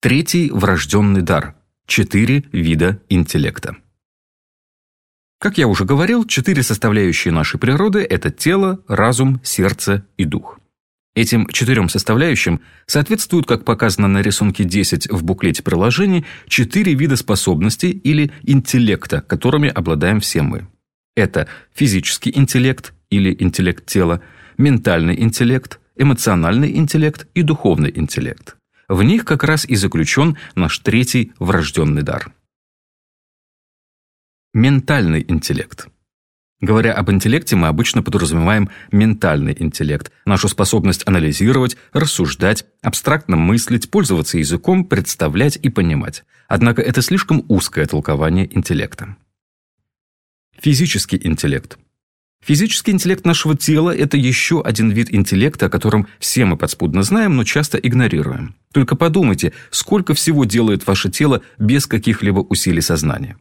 Третий врожденный дар. Четыре вида интеллекта. Как я уже говорил, четыре составляющие нашей природы – это тело, разум, сердце и дух. Этим четырем составляющим соответствуют, как показано на рисунке 10 в буклете приложений, четыре вида способностей или интеллекта, которыми обладаем все мы. Это физический интеллект или интеллект тела, ментальный интеллект, эмоциональный интеллект и духовный интеллект. В них как раз и заключен наш третий врожденный дар. Ментальный интеллект. Говоря об интеллекте, мы обычно подразумеваем ментальный интеллект, нашу способность анализировать, рассуждать, абстрактно мыслить, пользоваться языком, представлять и понимать. Однако это слишком узкое толкование интеллекта. Физический интеллект. Физический интеллект нашего тела – это еще один вид интеллекта, о котором все мы подспудно знаем, но часто игнорируем. Только подумайте, сколько всего делает ваше тело без каких-либо усилий сознания.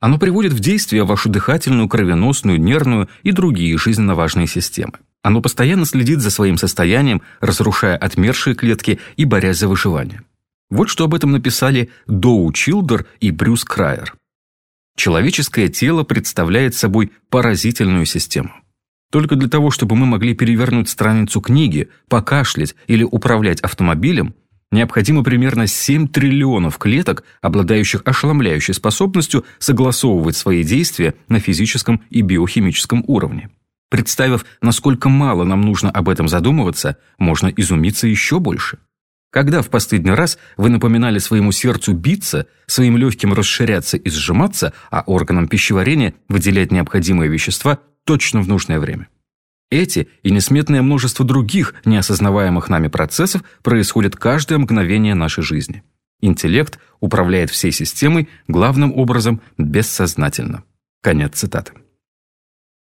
Оно приводит в действие вашу дыхательную, кровеносную, нервную и другие жизненно важные системы. Оно постоянно следит за своим состоянием, разрушая отмершие клетки и борясь за выживание. Вот что об этом написали Доу Чилдер и Брюс Крайер. Человеческое тело представляет собой поразительную систему. Только для того, чтобы мы могли перевернуть страницу книги, покашлять или управлять автомобилем, необходимо примерно 7 триллионов клеток, обладающих ошеломляющей способностью согласовывать свои действия на физическом и биохимическом уровне. Представив, насколько мало нам нужно об этом задумываться, можно изумиться еще больше. Когда в последний раз вы напоминали своему сердцу биться, своим легким расширяться и сжиматься, а органам пищеварения выделять необходимые вещества точно в нужное время? Эти и несметное множество других неосознаваемых нами процессов происходят каждое мгновение нашей жизни. Интеллект управляет всей системой главным образом бессознательно. Конец цитаты.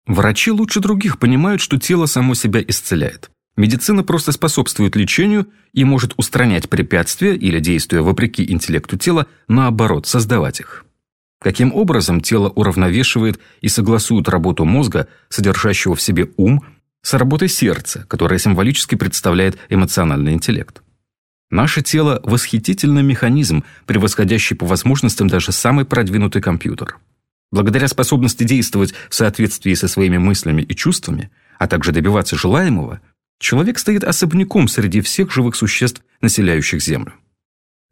Врачи лучше других понимают, что тело само себя исцеляет. Медицина просто способствует лечению и может устранять препятствия или, действуя вопреки интеллекту тела, наоборот, создавать их. Каким образом тело уравновешивает и согласует работу мозга, содержащего в себе ум, с работой сердца, которое символически представляет эмоциональный интеллект? Наше тело – восхитительный механизм, превосходящий по возможностям даже самый продвинутый компьютер. Благодаря способности действовать в соответствии со своими мыслями и чувствами, а также добиваться желаемого, Человек стоит особняком среди всех живых существ, населяющих Землю.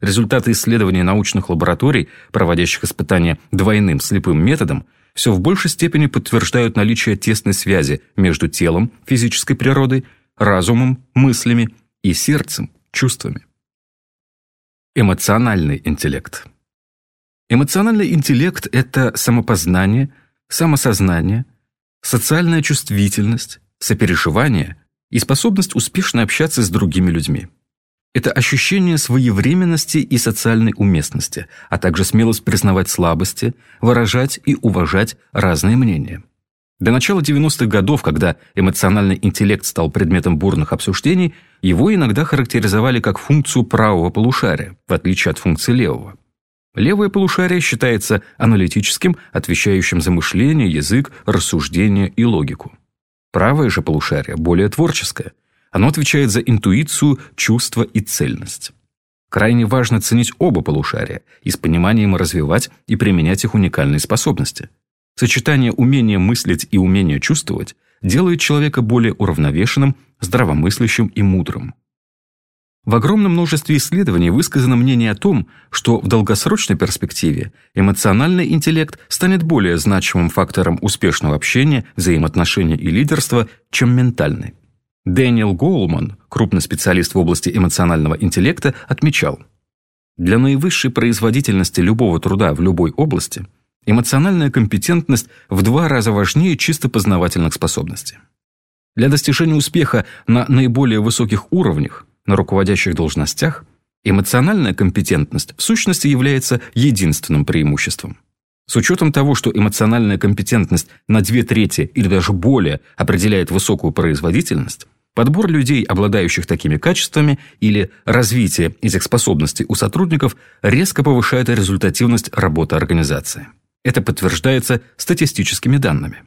Результаты исследований научных лабораторий, проводящих испытания двойным слепым методом, все в большей степени подтверждают наличие тесной связи между телом, физической природой, разумом, мыслями и сердцем, чувствами. Эмоциональный интеллект. Эмоциональный интеллект – это самопознание, самосознание, социальная чувствительность, сопереживание – и способность успешно общаться с другими людьми. Это ощущение своевременности и социальной уместности, а также смелость признавать слабости, выражать и уважать разные мнения. До начала 90-х годов, когда эмоциональный интеллект стал предметом бурных обсуждений, его иногда характеризовали как функцию правого полушария, в отличие от функции левого. Левое полушарие считается аналитическим, отвечающим за мышление, язык, рассуждение и логику. Правое же полушарие более творческое. Оно отвечает за интуицию, чувство и цельность. Крайне важно ценить оба полушария и с пониманием развивать и применять их уникальные способности. Сочетание умения мыслить и умения чувствовать делает человека более уравновешенным, здравомыслящим и мудрым. В огромном множестве исследований высказано мнение о том, что в долгосрочной перспективе эмоциональный интеллект станет более значимым фактором успешного общения, взаимоотношений и лидерства, чем ментальный. Дэниел Гоулман, крупный специалист в области эмоционального интеллекта, отмечал, для наивысшей производительности любого труда в любой области эмоциональная компетентность в два раза важнее чисто познавательных способностей. Для достижения успеха на наиболее высоких уровнях на руководящих должностях, эмоциональная компетентность в сущности является единственным преимуществом. С учетом того, что эмоциональная компетентность на две трети или даже более определяет высокую производительность, подбор людей, обладающих такими качествами, или развитие этих способностей у сотрудников резко повышает результативность работы организации. Это подтверждается статистическими данными.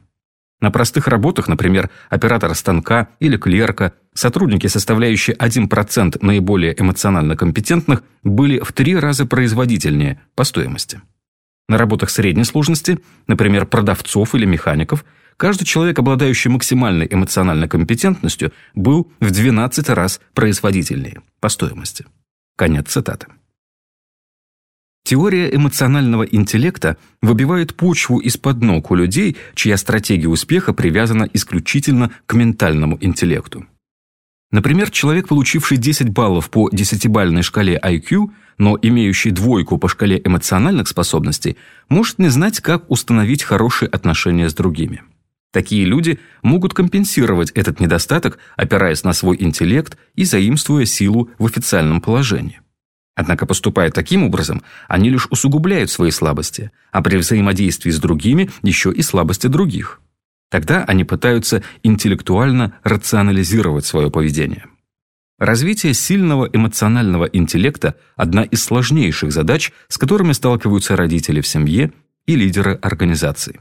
На простых работах, например, оператора станка или клерка, сотрудники, составляющие 1% наиболее эмоционально компетентных, были в три раза производительнее по стоимости. На работах средней сложности, например, продавцов или механиков, каждый человек, обладающий максимальной эмоциональной компетентностью, был в 12 раз производительнее по стоимости. Конец цитаты. Теория эмоционального интеллекта выбивает почву из-под ног у людей, чья стратегия успеха привязана исключительно к ментальному интеллекту. Например, человек, получивший 10 баллов по десятибалльной шкале IQ, но имеющий двойку по шкале эмоциональных способностей, может не знать, как установить хорошие отношения с другими. Такие люди могут компенсировать этот недостаток, опираясь на свой интеллект и заимствуя силу в официальном положении. Однако, поступая таким образом, они лишь усугубляют свои слабости, а при взаимодействии с другими еще и слабости других. Тогда они пытаются интеллектуально рационализировать свое поведение. Развитие сильного эмоционального интеллекта – одна из сложнейших задач, с которыми сталкиваются родители в семье и лидеры организации.